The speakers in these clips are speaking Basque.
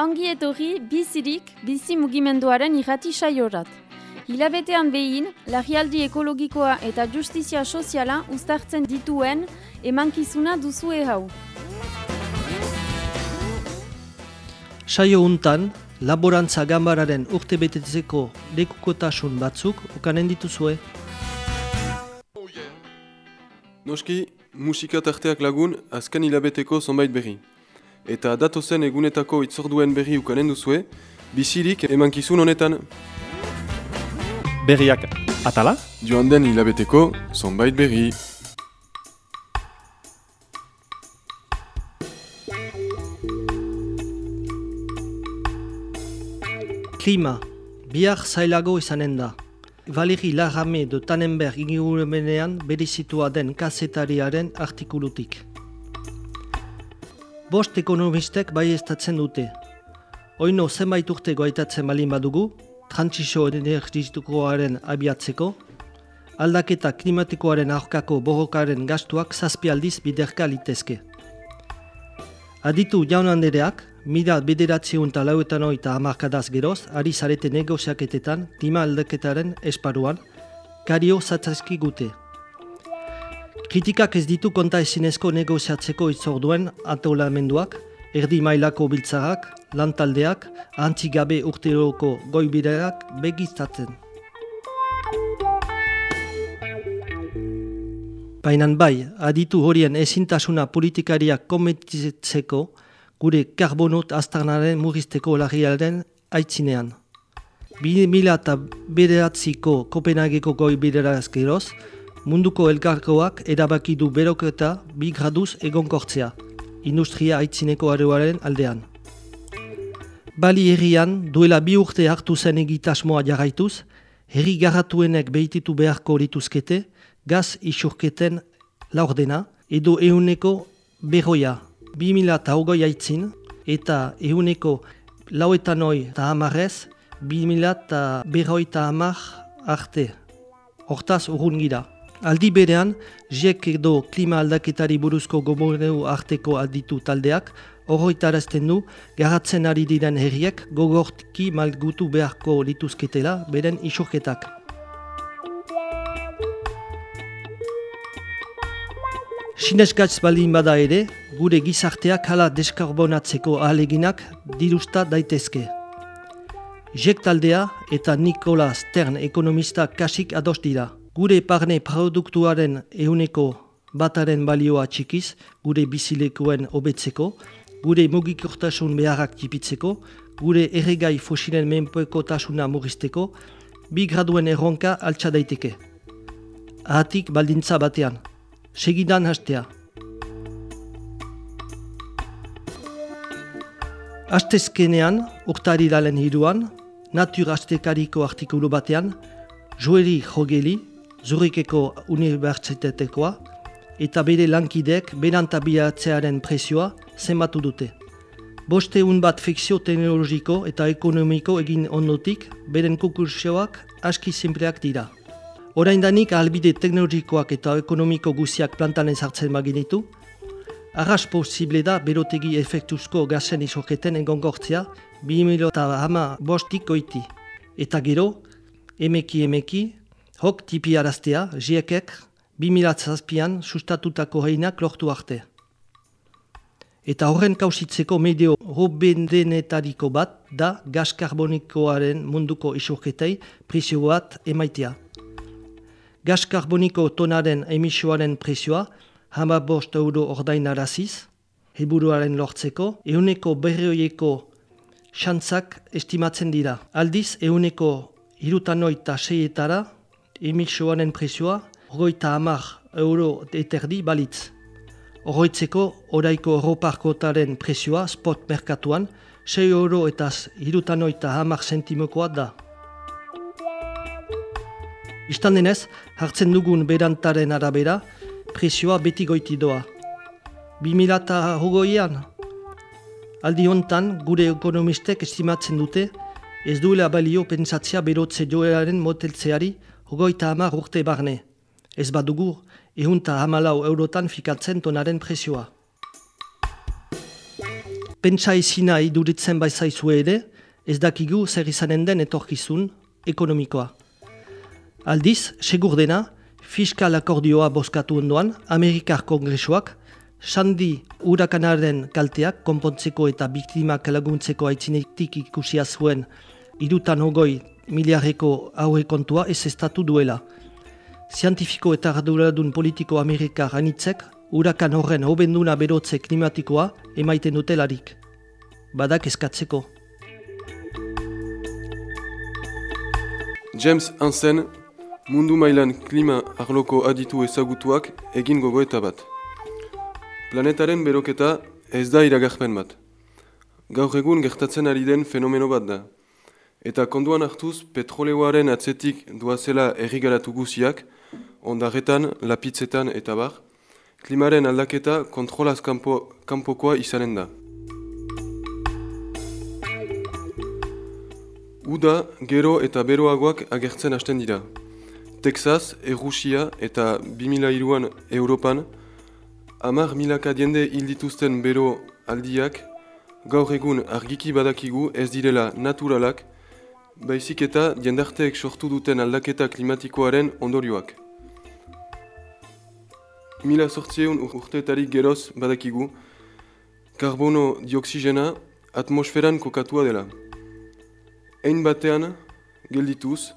Ongi etorri bizirik bizi mugimenduaren irrati saiorat. Hilabetean behin, lagialdi ekologikoa eta justizia soziala uztartzen dituen emankizuna duzue hau. Saio untan, laborantza gambararen urte betetzeko lekukotasun batzuk ukanen dituzue. Noski, musika tarteak lagun azken hilabeteko zonbait berri. Eta datozen egunetako itzorduen berri ukanen duzue, bizirik emankizun honetan. Berriak atala? Joan den hilabeteko zonbait berri. Klima, bihar zailago izanen da. Valeri Larrame de Tannenberg ingurumenean berizitua den kazetariaren artikulutik. Bost ekonomistek bai dute. Oino zenbait urte goaitatzen malin badugu, trantsizio energitukoaren abiatzeko, aldaketa klimatikoaren aurkako borrokaren gastuak zazpialdiz biderka litezke. Aditu jaun handereak, mila bederatziun eta lauetan oita amarkadaz geroz, ari zarete negoziaketetan klima aldaketaren esparuan, kario zatzazki gute. Kritikak ez ditu konta ezinezko negoziatzeko itzorduen atolamenduak, erdi mailako biltzarak, lantaldeak, antzigabe urteroko goibideak begiztatzen. Bainan bai, aditu horien ezintasuna politikariak kometitzeko gure karbonot aztarnaren murrizteko larrialden aitzinean. Bi mila eta bederatziko Kopenhageko goi bideraz geroz, munduko elkarkoak erabaki du beroketa bi graduz egonkortzea, industria aitzineko aroaren aldean. Bali herrian, duela bi urte hartu zen egitasmoa jarraituz, herri garratuenek behititu beharko lituzkete, gaz isurketen laurdena, edo euneko berroia, 2000 eta hogoi aitzin, eta ehuneko lauetan hoi eta hamarrez, 2000 eta berroi eta hamar arte. Hortaz urrun gira. Aldi berean, jek edo klima aldaketari buruzko gomoreu arteko alditu taldeak, horroitarazten du, garatzen ari diren herriek gogortki malgutu beharko lituzketela beren isurketak. Sineskatz baldin bada ere, gure gizarteak hala deskarbonatzeko ahaleginak dirusta daitezke. Jek taldea eta Nikola Stern ekonomista kasik ados dira. Gure parne produktuaren euneko bataren balioa txikiz, gure bizilekuen hobetzeko, gure mugikortasun beharrak tipitzeko, gure erregai fosilen menpoeko tasuna murrizteko, bi graduen erronka altsa daiteke. Ahatik baldintza batean segidan hastea. Astezkenean, urtari dalen hiruan, Natur Astekariko artikulu batean, Joeri Jogeli, Zurikeko Unibertsitatekoa, eta bere lankideek berantabiatzearen presioa zenbatu dute. Boste un bat fikzio teknologiko eta ekonomiko egin ondotik, beren kukursioak aski simpleak dira. Orain danik albide teknologikoak eta ekonomiko guziak plantan ezartzen baginitu, arras posible da berotegi efektuzko gazen izoketen engongortzea 2000 eta hama bostik goiti. Eta gero, emeki emeki, hok tipi araztea, jiekek, 2000 zazpian sustatutako heinak lortu arte. Eta horren kausitzeko medio robendenetariko bat da gas karbonikoaren munduko isurketei prisio bat emaitea. Gas karboniko tonaren emisioaren prezioa hama bost euro ordain araziz, heburuaren lortzeko, euneko berrioieko xantzak estimatzen dira. Aldiz, euneko irutanoita seietara emisioaren prezioa horgoita hamar euro eterdi balitz. Horroitzeko, oraiko Europarkotaren prezioa spot merkatuan 6 euro eta irutanoita hamar sentimokoa da. Istan denez, hartzen dugun berantaren arabera, presioa beti goiti doa. 2008an, aldi hontan gure ekonomistek estimatzen dute, ez duela balio pentsatzea berotze joeraren moteltzeari hogoita hamar urte barne. Ez badugu, ehunta hamalau eurotan fikatzen tonaren presioa. pentsa izina iduritzen baizaizu ere, ez dakigu zer izanen den etorkizun ekonomikoa. Aldiz, segur dena, fiskal akordioa boskatu ondoan, Amerikar Kongresuak, Sandi urakanaren kalteak konpontzeko eta biktimak laguntzeko aitzinetik ikusia zuen irutan ogoi miliarreko haue kontua ez estatu duela. Zientifiko eta raduradun politiko Amerikar anitzek urakan horren hobenduna berotze klimatikoa emaiten dutelarik. Badak eskatzeko. James Hansen, mundu mailan klima arloko aditu ezagutuak egin gogoeta bat. Planetaren beroketa ez da iragarpen bat. Gaur egun gertatzen ari den fenomeno bat da. Eta konduan hartuz petroleoaren atzetik duazela errigaratu guziak, ondarretan, lapitzetan eta bar, klimaren aldaketa kontrolaz kanpo, kanpokoa izanen da. Uda, gero eta beroagoak agertzen hasten dira. Texas, Errusia eta 2002an Europan, amar milaka diende hildituzten bero aldiak, gaur egun argiki badakigu ez direla naturalak, baizik eta jendarteek sortu duten aldaketa klimatikoaren ondorioak. Mila sortzieun urteetarik geroz badakigu, karbono dioksigena atmosferan kokatua dela. Ein batean, geldituz,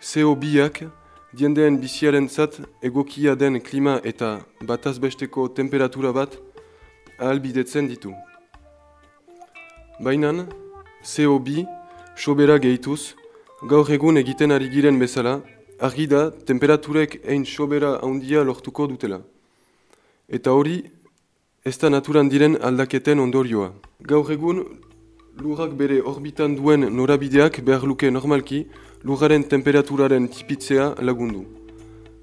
CO2ak diendeen biziaren zat egokia den klima eta batazbesteko temperatura bat ahalbidetzen ditu. Bainan, CO2 sobera gehituz, gaur egun egiten ari giren bezala, argi da temperaturek ein sobera handia lortuko dutela eta hori ez da naturan diren aldaketen ondorioa. Gaur egun, lurrak bere orbitan duen norabideak behar luke normalki lurraren temperaturaren tipitzea lagundu.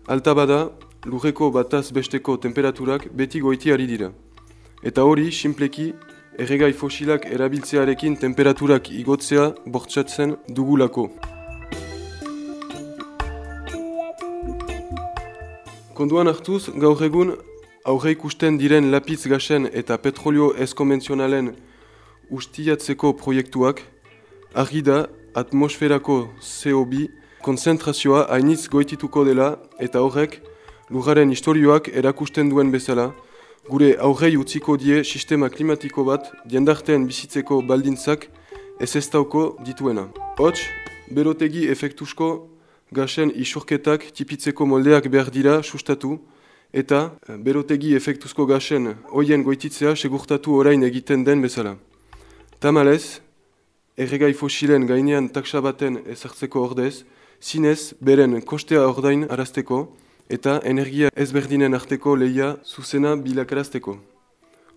Alta bada, lurreko bataz besteko temperaturak beti goiti ari dira. Eta hori, simpleki, erregai fosilak erabiltzearekin temperaturak igotzea bortsatzen dugulako. Konduan hartuz, gaur egun, aurre ikusten diren lapitz gasen eta petrolio ez konvenzionalen ustiatzeko proiektuak, argi da atmosferako CO2 konzentrazioa hainitz goitituko dela eta horrek lujaren historioak erakusten duen bezala, gure aurrei utziko die sistema klimatiko bat diendartean bizitzeko baldintzak ez ez dituena. Hots, berotegi efektusko gasen isurketak tipitzeko moldeak behar dira sustatu, eta eh, berotegi efektuzko gasen hoien goititzea segurtatu orain egiten den bezala. Tamalez, erregai fosilen gainean taksa baten ezartzeko ordez, zinez beren kostea ordain arazteko eta energia ezberdinen arteko leia zuzena bilakarazteko.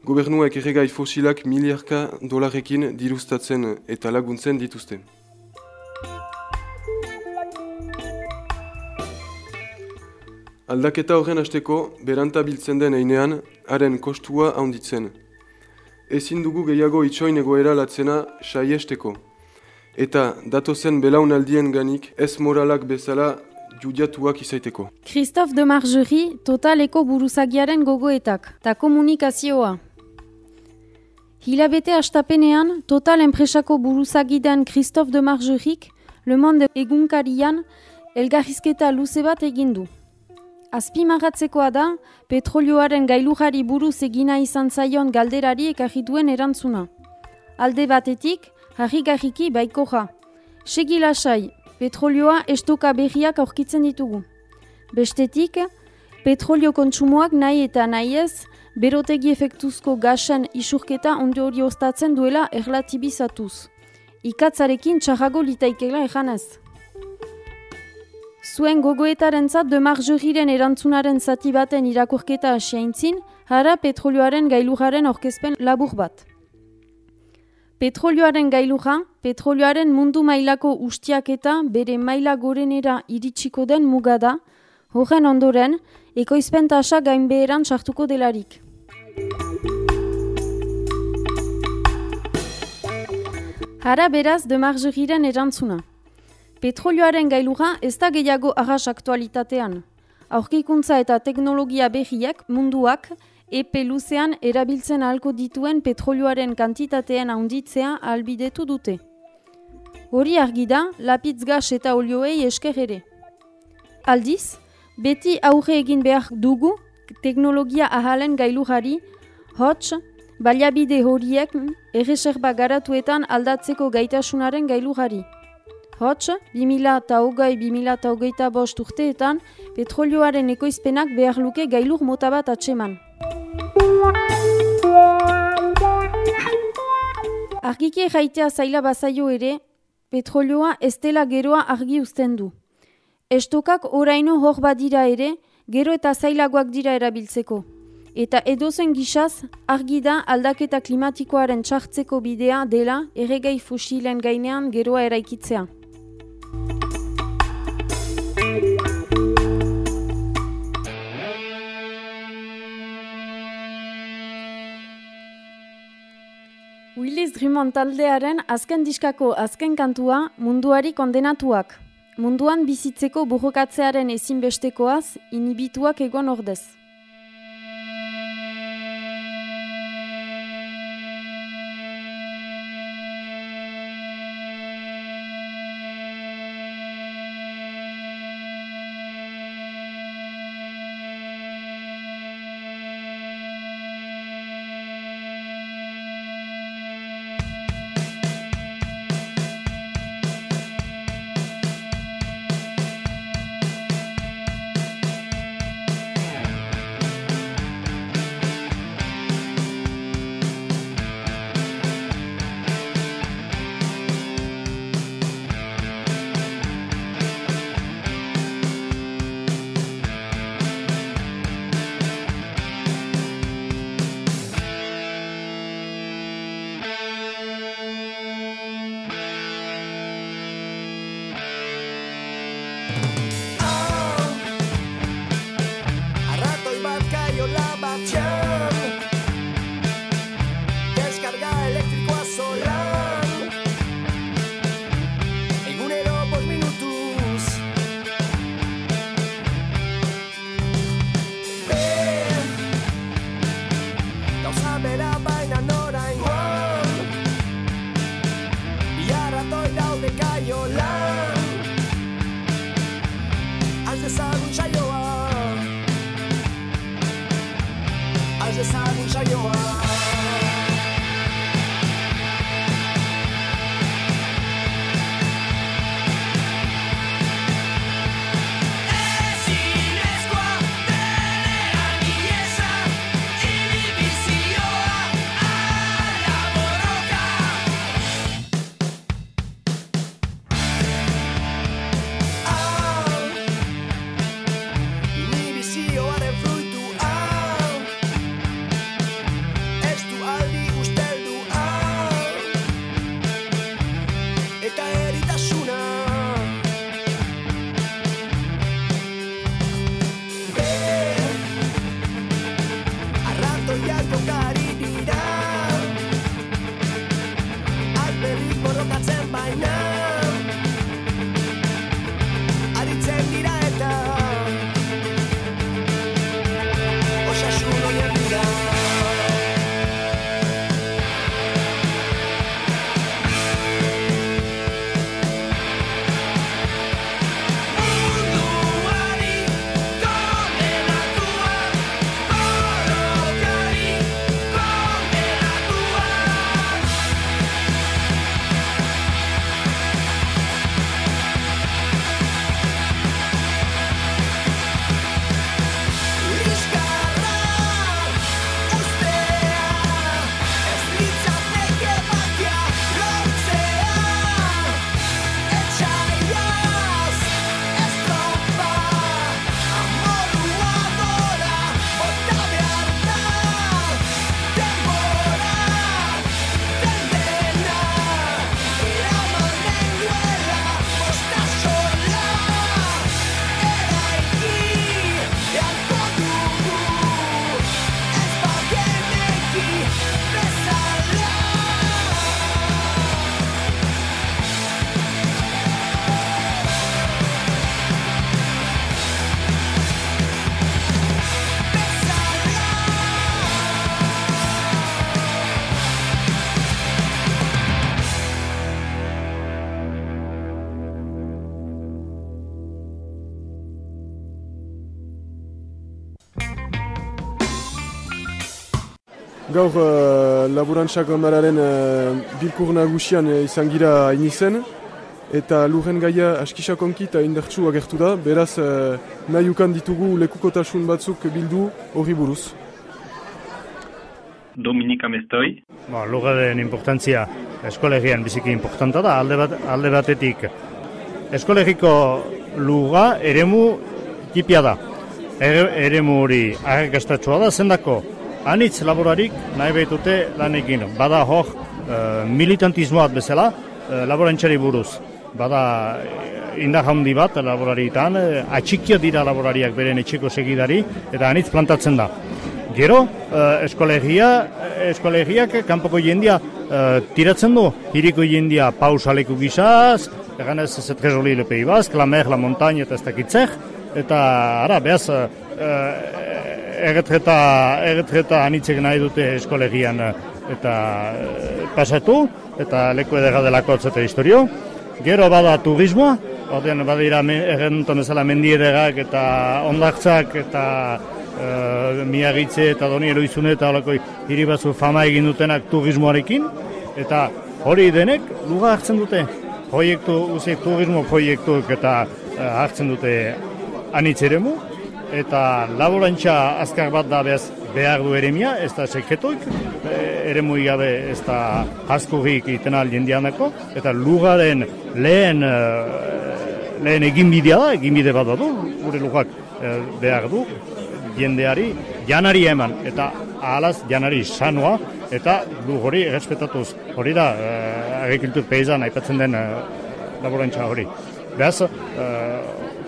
Gobernuak erregai fosilak miliarka dolarekin dirustatzen eta laguntzen dituzte. Aldaketa horren hasteko, beranta biltzen den einean, haren kostua handitzen. Ezin dugu gehiago itxoin egoera latzena saiesteko. Eta datozen belaunaldien ganik ez moralak bezala judiatuak izaiteko. Christophe de Margerie, totaleko buruzagiaren gogoetak, eta komunikazioa. Hilabete astapenean, total enpresako buruzagidan Christophe de Margerik, Le Monde egunkarian, elgarrizketa luze bat egindu. Azpimarratzekoa da, petrolioaren gailujari buruz egina izan zaion galderari ekarrituen erantzuna. Alde batetik, harri-garriki baiko ja. Segi lasai, petrolioa estoka berriak aurkitzen ditugu. Bestetik, petrolio kontsumoak nahi eta nahi ez, berotegi efektuzko gasen isurketa ondi hori ostatzen duela erlatibizatuz. Ikatzarekin txarrago litaikela ejanez. Zuen gogoetaren zat, de marjoriren erantzunaren zati baten irakurketa asiaintzin, hara petrolioaren gailujaren orkezpen labur bat. Petrolioaren gailuja, petrolioaren mundu mailako ustiak eta bere maila gorenera iritsiko den mugada, horren ondoren, ekoizpen tasa gainbeheran sartuko delarik. Hara beraz de marjoriren erantzuna. Petrolioaren gailura ez da gehiago arras aktualitatean. Aurkikuntza eta teknologia behiak munduak epe luzean erabiltzen ahalko dituen petrolioaren kantitatean handitzea albidetu dute. Hori argi da, lapitz gas eta olioei esker ere. Aldiz, beti aurre egin behar dugu teknologia ahalen gailujari, hots, baliabide horiek erreserba garatuetan aldatzeko gaitasunaren gailujari. Hots, 2008-2008 bost urteetan, petrolioaren ekoizpenak behar luke gailur mota bat atseman. Argike jaitea zaila bazaio ere, petrolioa ez dela geroa argi uzten du. Estokak oraino hor badira ere, gero eta zailagoak dira erabiltzeko. Eta edozen gisaz, argi da aldaketa klimatikoaren txartzeko bidea dela erregai fusilen gainean geroa eraikitzea. Drummond taldearen azken diskako azken kantua munduari kondenatuak. Munduan bizitzeko burrokatzearen ezinbestekoaz, inibituak egon ordez. Gaur uh, laborantza kamararen uh, bilkur nagusian uh, izan gira inizen, eta lurren gaia askisakonki eta indartsu agertu da, beraz uh, nahi ukan ditugu lekukotasun batzuk bildu horri buruz. Dominika Mestoi. Ba, lugaren importantzia eskolegian biziki importanta da, alde, bat, alde batetik. Eskolegiko luga eremu tipia da. Ere, eremu hori agekastatxoa da, zendako anitz laborarik nahi behitute lan egin. Bada hor uh, militantismoat bezala uh, laborantxari buruz. Bada uh, indar handi bat laborarietan, uh, atxikia dira laborariak beren etxeko segidari eta anitz plantatzen da. Gero, uh, eskolegia, eskolegiak kanpoko jendia uh, tiratzen du, hiriko jendia pausaleku gizaz, egan ez ez trezoli lepei bazk, la mer, la montaña eta ez dakitzer, eta ara, behaz, uh, erretreta, erretreta anitzek nahi dute eskolegian eh, eta eh, pasatu, eta leku edera delako atzete historio. Gero bada turismoa, ordean badira errenton ezala mendieregak eta ondartzak eta e, miagitze eta doni eroizune eta olako hiri batzu fama egin dutenak turismoarekin. Eta hori denek luga hartzen dute proiektu, uzi, turismo proiektuak eta hartzen dute anitzeremu eta laborantza azkar bat da behaz behar du eremia, ez da seketoik, ere gabe ez da haskurik iten jendianako, eta lugaren lehen, eh, lehen eginbidea da, eginbide bat du, gure lugak eh, behar du, jendeari janari eman, eta ahalaz janari sanoa, eta du hori errespetatuz, hori da, uh, agrikultur peizan aipatzen den uh, laborantza hori. Beaz,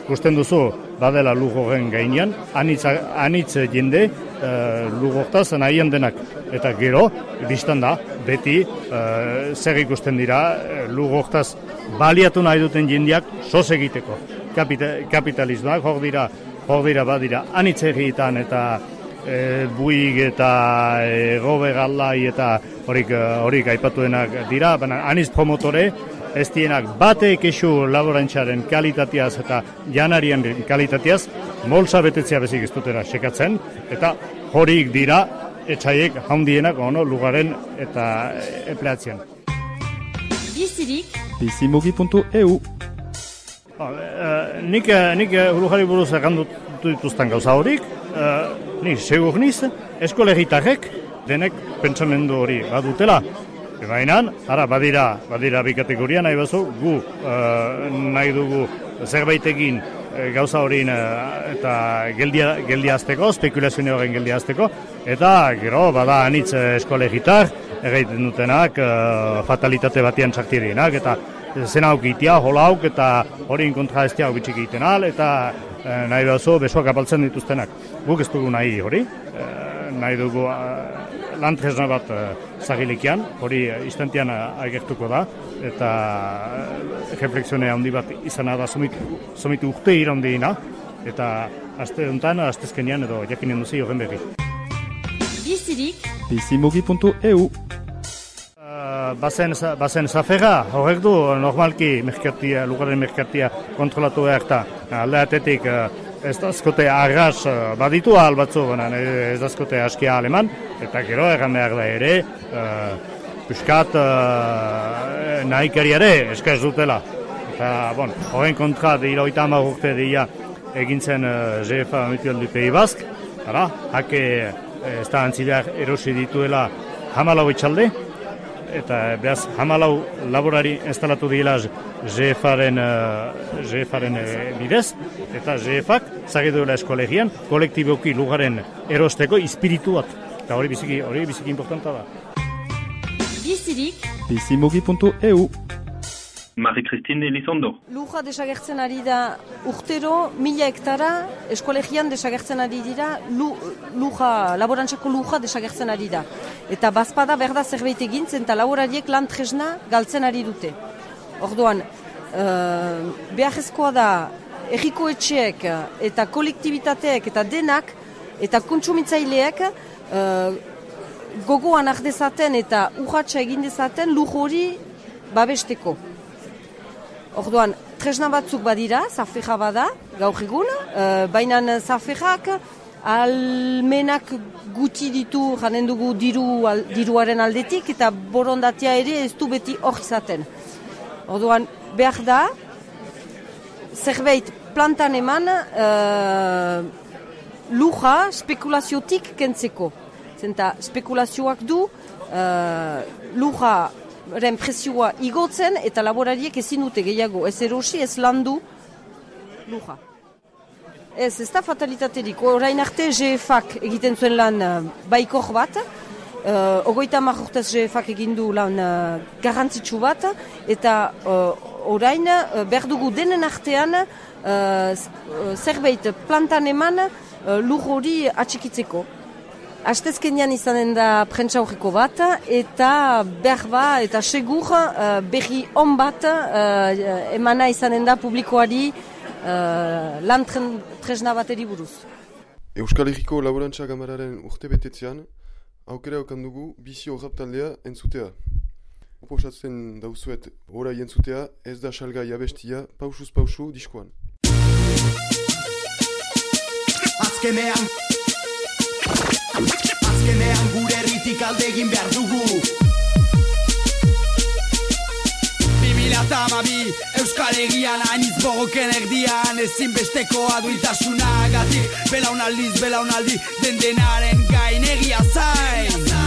ikusten duzu badela lugoren gainean, anitz, anitz jende e, lugortaz nahien denak. Eta gero, biztan da, beti e, zer ikusten dira e, lugortaz baliatu nahi duten jendeak soz egiteko. Kapita, kapitalismoak hor dira, hor dira badira anitz egietan eta e, buig eta e, gobe galdai eta horik, horik aipatuenak dira, baina anitz promotore, ez dienak bate ekesu laborantzaren kalitateaz eta janarien kalitateaz, molsa betetzea bezik ez dutera sekatzen, eta horik dira etxaiek haundienak ono lugaren eta epleatzen. Bizirik? Bizimugi.eu ba, eh, Nik, eh, nik urujari buruz egandu dituzten gauza horik, uh, nik segur niz, eskolegitarrek denek pentsamendu hori badutela, Baina, ara, badira, badira bi kategoria nahi bazu, gu uh, nahi dugu zerbait egin uh, gauza horien uh, eta geldia, geldia azteko, spekulazio horren geldia azteko, eta gero, bada anitz eskolegitar, egiten dutenak, uh, fatalitate batian txartirienak, eta zen aukitia, hola auk, eta horien kontra ez diak bitxik egiten al, eta uh, nahi bazu besoak apaltzen dituztenak. Guk ez dugu nahi hori, uh, nahi dugu lan tresna bat uh, hori uh, istantean uh, agertuko da, eta uh, refleksione handi bat izan da somitu, somitu urte irandeina, eta azte duntan, azte edo jakinen duzi horren berri. Bizirik. Bizimugi.eu Bazen, bazen zafera, horrek du, normalki merkatia, lugaren merkatia kontrolatu behar eta aldeatetik ez da azkote arras eh, baditu ahal batzu, ez da azkote askia aleman, eta gero egan behar da ere, uh, piskat uh, nahi ere, eskaz dutela. Eta, bon, horren kontra, dira oita hamar urte dira egintzen uh, GFA Mutual du Pei Bask, hake ez da antzileak erosi dituela hamalau itxalde, eta behaz hamalau laborari instalatu dira GFaren, uh, GFaren uh, bidez, eta GFak zageduela eskolegian kolektiboki lugaren erosteko espiritu bat. Eta hori biziki, hori biziki importanta da. Bizirik Bizimugi.eu Marie-Christine Elizondo. Luja desagertzen ari da urtero, mila hektara, eskolegian desagertzen ari dira, lu, luja, laborantzako luja desagertzen ari da. Eta bazpada berda zerbait egintzen eta laborariek lan tresna galtzen ari dute. Orduan, uh, behar da, erriko etxeek eta kolektibitateek eta denak eta kontsumitzaileek uh, gogoan ardezaten eta urratxa egin dezaten lujo hori babesteko. Orduan, tresna batzuk badira, zafeja bada, gaur egun, uh, baina zafejak almenak gutxi ditu janen dugu diru, al, diruaren aldetik eta borondatea ere ez du beti hor izaten. Orduan, behar da, zerbait plantan eman uh, luja spekulaziotik kentzeko. Zenta spekulazioak du uh, lujaren presioa igotzen eta laborariek ezin dute gehiago ez erosi ez landu luja. Ez, ez da fatalitaterik. Orain arte GFak egiten zuen lan uh, baikor bat, uh, ogoita marrortez GFak egin du lan uh, garrantzitsu bat, eta uh, orain uh, behar dugu denen artean uh, zerbait plantan eman uh, lur hori atxikitzeko. Astezkenian izanen da prentsa horreko bat, eta berba eta segur uh, berri on bat uh, emana izanen da publikoari uh, lan tren, tresna bateri buruz. Euskal Herriko Laborantza Gamararen urte betetzean, aukera okan dugu bizio taldea entzutea. Oposatzen dauzuet orai entzutea, ez da salgai abestia, pausuz pausu diskoan. Azkenean Azkenean gure erritik alde egin behar dugu. Tamabi, Euskal Egian Ainiz bogoken erdian Ezin besteko aduitasuna gatik Belaunaldiz, belaunaldi Den denaren gain egia zain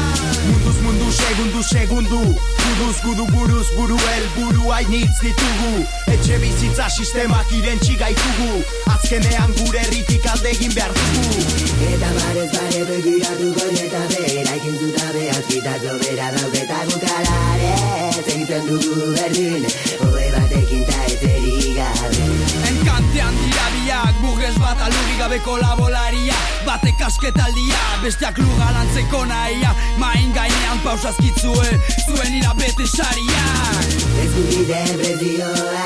segundu, segundu. Guduz, gudu, buruz, buru, el buru Ainitz ditugu. Etxe bizitza sistemak irentxi gaitugu. Azkenean gure erritik alde egin behar dugu. Eta barez bare begiratu eta bera Ikin zutabe azkitako bera dauketa gukalarez Egiten dugu berdin Oe batekin ta ezeri gabe Enkantean dira biak Burgez bat alugi gabeko labolaria. Batek asketaldia Besteak luga lantzeko nahia. Main gainean pausazkitzue Zuen ira bete sariak Ez gubide prezioa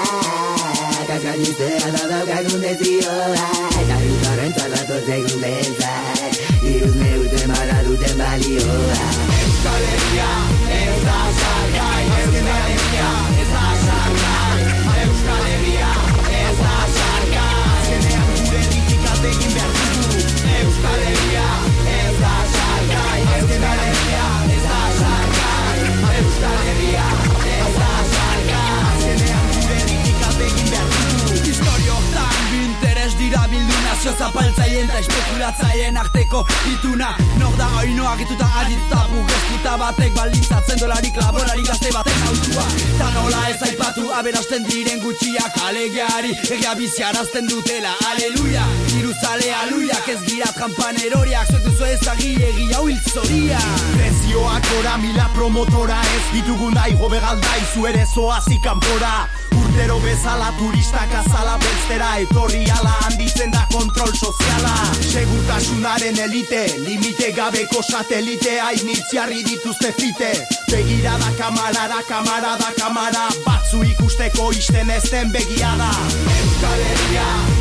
Kaskan iztea da daukagun dezioa Eta dutaren txalatu zegun bentzak Iruz neurte mara duten balioa. Euskal Herria ez da salgai ez da espekulatzaien arteko ituna. Nor da oino agituta adituta burrezkuta batek baldintzatzen dolarik laborari gazte baten autua Ta nola ez aipatu aberasten diren gutxiak. Alegeari Egia biziarazten dutela, aleluia. Iruzale aluiak ez gira trampan eroriak. Zuek duzu ezagi egia huil zoria. Prezioak ora mila promotora ez. Ditugu nahi gobe galdai zu ere zoazi kanpora Urtero bezala turistak azala belztera Etorri ala handitzen da kontrol soziala. Segurtasunaren elite, limite gabeko satelite Hainitziarri dituzte fite. Begirada kamarara, kamarada, kamara Batzu ikusteko isten ezten begiada Euskal Herria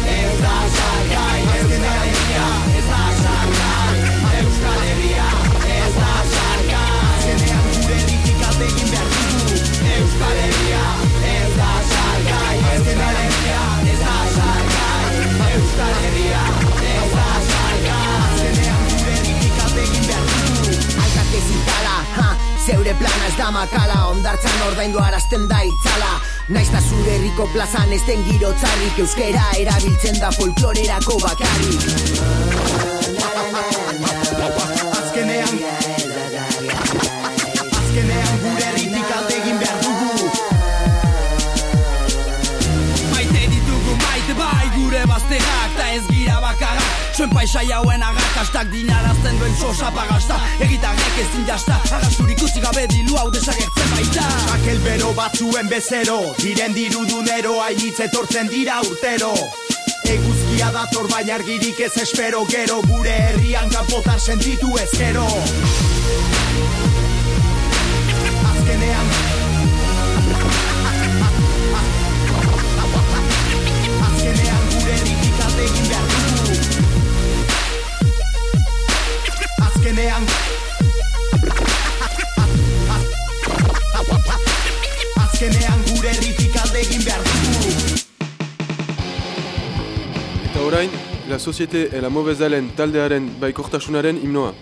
da makala Ondartzan ordaindu arazten da itzala. Naiz da zure herriko plazan ez den giro txarrik. Euskera erabiltzen da folklorerako bakarrik Zuen paisai hauen agakastak dinarazten duen sosa pagasta Egitarrek ezin jasta Agasturik utzi gabe dilu hau desagertzen baita. Rakel bero batzuen bezero Diren dirudunero hainitz etortzen dira urtero. Eguzkia dator baina argirik ez espero Gero gure herrian kanpotar sentitu ezkero Societe et la Mauvaise Haleine taldearen baikortasunaren himnoa.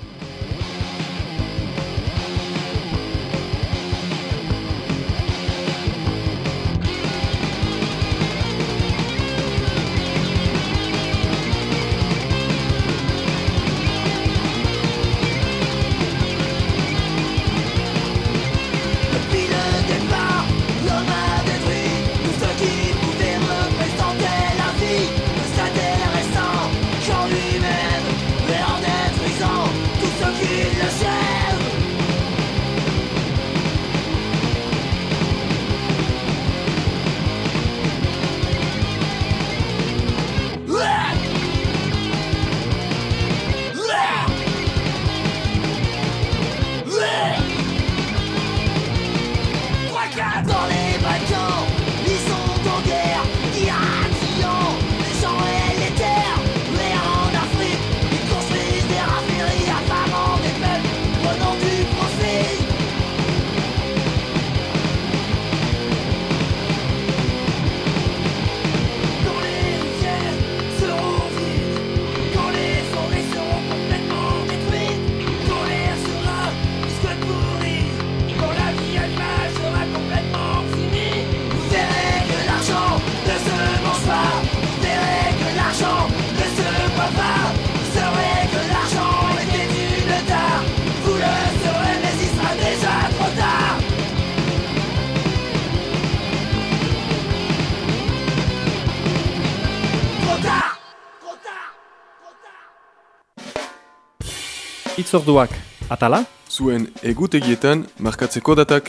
Itzorduak, atala, Zuen egutegietan markatzeko datak.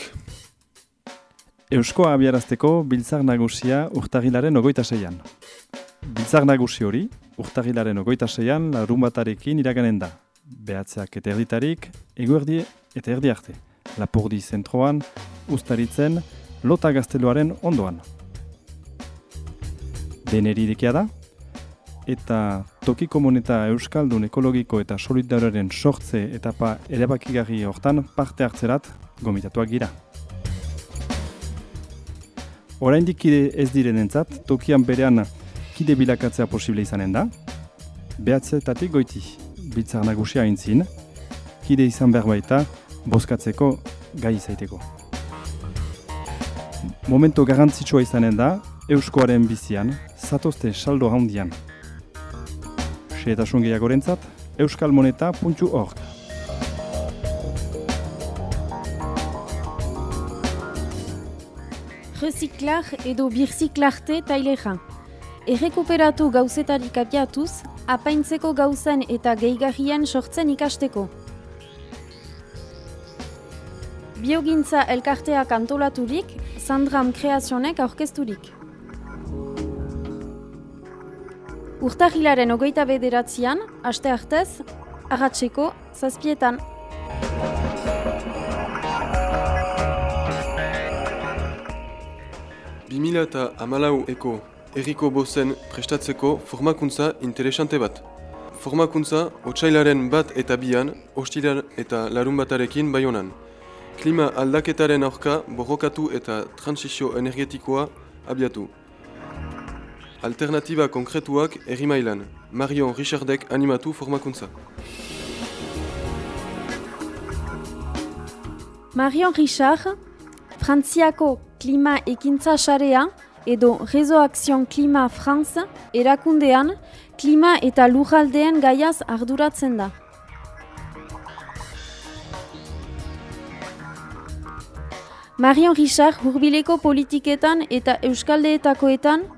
Euskoa abiarazteko biltzar nagusia urtagilaren ogoita zeian. Biltzar nagusi hori, urtagilaren ogoita zeian larun batarekin iraganen da. Behatzeak eta erditarik, eguerdi eta erdi arte. Lapurdi zentroan, ustaritzen, lota gazteluaren ondoan. Deneri da, eta toki komuneta euskaldun ekologiko eta solidarioaren sortze etapa erabakigarri hortan parte hartzerat gomitatuak gira. Oraindik kide ez direnentzat, tokian berean kide bilakatzea posible izanen da. Behatzetatik goiti, biltzar nagusia aintzin, kide izan behar baita, bozkatzeko gai izaiteko. Momento garrantzitsua izanen da, euskoaren bizian, zatozte saldo handian. Xehetasun gehiagorentzat, euskalmoneta.org. Reziklar edo birziklarte taileja. Errekuperatu gauzetarik abiatuz, apaintzeko gauzen eta gehigarrien sortzen ikasteko. Biogintza elkarteak antolaturik, Sandram Kreazionek aurkezturik. Urtahilaren ogeita bederatzean, aste hartez, arratseko zazpietan. Bi mila eta hamalau eko erriko bozen prestatzeko formakuntza interesante bat. Formakuntza otsailaren bat eta bian, ostiral eta larun batarekin baionan. Klima aldaketaren aurka borrokatu eta transizio energetikoa abiatu. Alternatiba konkretuak herri mailan. Marion Richardek animatu formakuntza. Marion Richard, Frantziako klima ekintza sarea edo Rezo Action Klima France erakundean klima eta lujaldeen gaiaz arduratzen da. Marion Richard hurbileko politiketan eta euskaldeetakoetan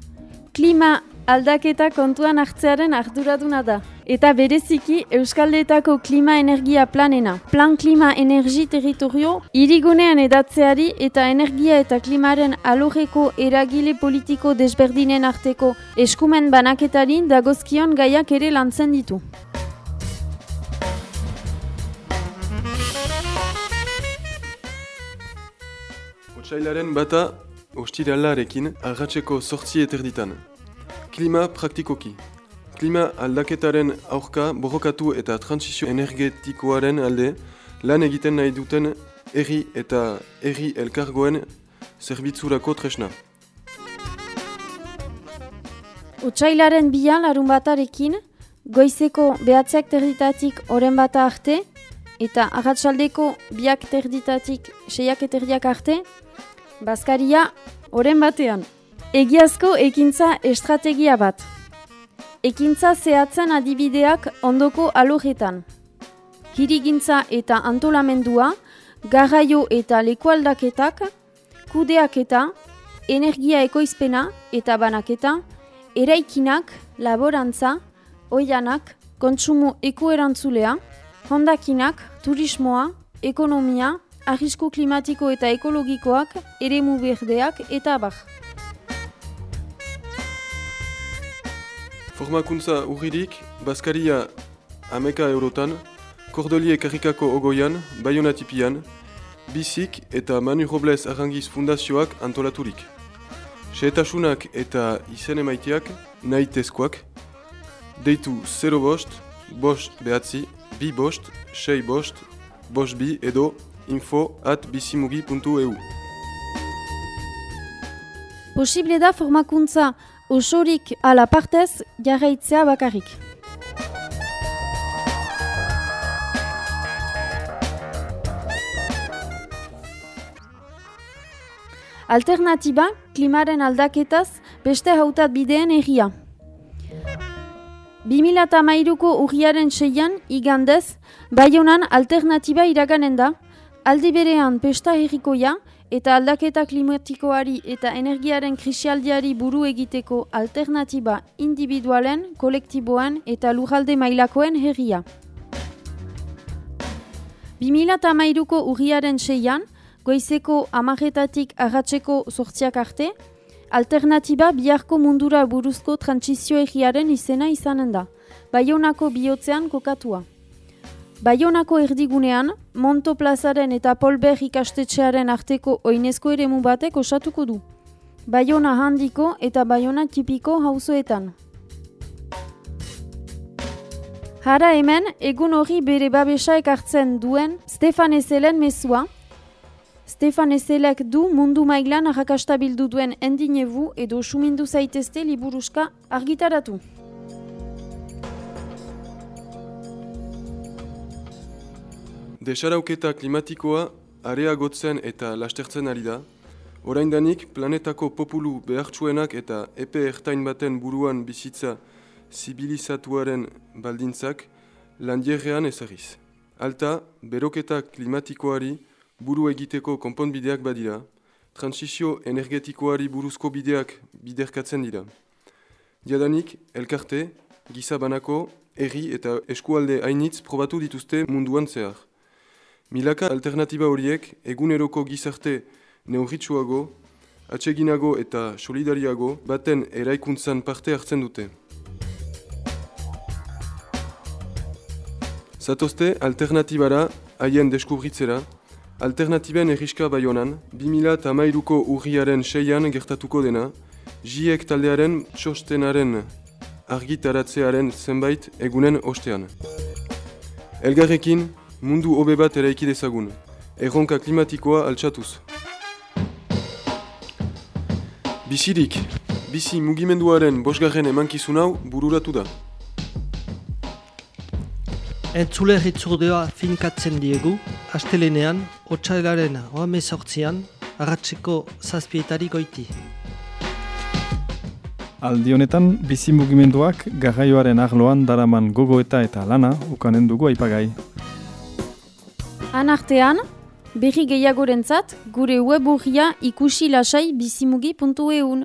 klima aldaketa kontuan hartzearen arduraduna da. Eta bereziki Euskaldeetako klima energia planena. Plan klima energi territorio irigunean edatzeari eta energia eta klimaren alorreko eragile politiko desberdinen arteko eskumen banaketari dagozkion gaiak ere lantzen ditu. Otsailaren bata ostiralarekin arratseko sortzi eterditan. Klima praktikoki. Klima aldaketaren aurka borrokatu eta transizio energetikoaren alde lan egiten nahi duten herri eta herri elkargoen zerbitzurako tresna. Otsailaren bian larun batarekin, goizeko behatzeak terditatik oren bata arte, eta agatsaldeko biak terditatik seiak eterdiak arte, Baskaria oren batean. Egiazko ekintza estrategia bat. Ekintza zehatzen adibideak ondoko alojetan. Hirigintza eta antolamendua, garraio eta lekualdaketak, kudeaketa, energia ekoizpena eta banaketa, eraikinak, laborantza, oianak, kontsumo ekoerantzulea, hondakinak, turismoa, ekonomia, arrisku klimatiko eta ekologikoak, eremu berdeak eta abar. Formakuntza urririk, Baskaria ameka eurotan, Kordolie karrikako ogoian, Bayona tipian, Bizik eta Manu Robles Arrangiz Fundazioak antolaturik. Seetasunak eta izen emaiteak nahi tezkoak, deitu 0 bost, bost behatzi, bi bost, sei bost, bost bi edo info at bisimugi.eu. Posible da formakuntza osorik ala partez jarraitzea bakarrik. Alternatiba, klimaren aldaketaz, beste hautat bideen egia. 2008ko urriaren seian, igandez, Baionan alternatiba iraganen da, aldi berean pesta herrikoia eta aldaketa klimatikoari eta energiaren krisialdiari buru egiteko alternatiba individualen, kolektiboan eta lujalde mailakoen herria. 2008ko urriaren seian, goizeko amaretatik agatzeko sortziak arte, alternatiba biharko mundura buruzko transizio egiaren izena izanen da, Baionako bihotzean kokatua. Baionako erdigunean, Monto plazaren eta Polber ikastetxearen arteko oinezko eremu batek osatuko du. Baiona handiko eta Baiona tipiko hauzoetan. Hara hemen, egun hori bere babesa ekartzen duen Stefan Ezelen mezua. Stefan Ezelek du mundu mailan arrakastabildu duen endinebu edo sumindu zaitezte liburuska argitaratu. Desarauketa klimatikoa areagotzen eta lastertzen ari da, oraindanik planetako populu behartsuenak eta epe ertain baten buruan bizitza zibilizatuaren baldintzak landierrean ezagiz. Alta, beroketa klimatikoari buru egiteko konponbideak badira, transizio energetikoari buruzko bideak biderkatzen dira. Diadanik, elkarte, gizabanako, herri eta eskualde hainitz probatu dituzte munduan zehar. Milaka alternatiba horiek eguneroko gizarte neurritsuago, atseginago eta solidariago baten eraikuntzan parte hartzen dute. Zatozte alternatibara haien deskubritzera, alternatiben erriska baionan, 2008ko urriaren seian gertatuko dena, jiek taldearen txostenaren argitaratzearen zenbait egunen ostean. Elgarrekin, mundu hobe bat eraiki dezagun, erronka klimatikoa altxatuz. Bizirik, bizi mugimenduaren bosgarren emankizun hau bururatu da. Entzule hitzordea finkatzen diegu, astelenean, otxailaren oame sortzian, arratseko zazpietari goiti. Aldi honetan, bizi mugimenduak garraioaren arloan daraman gogoeta eta lana ukanen dugu aipagai. Han artean, berri gehiagorentzat, gure weburria ikusi lasai bizimugi.eun.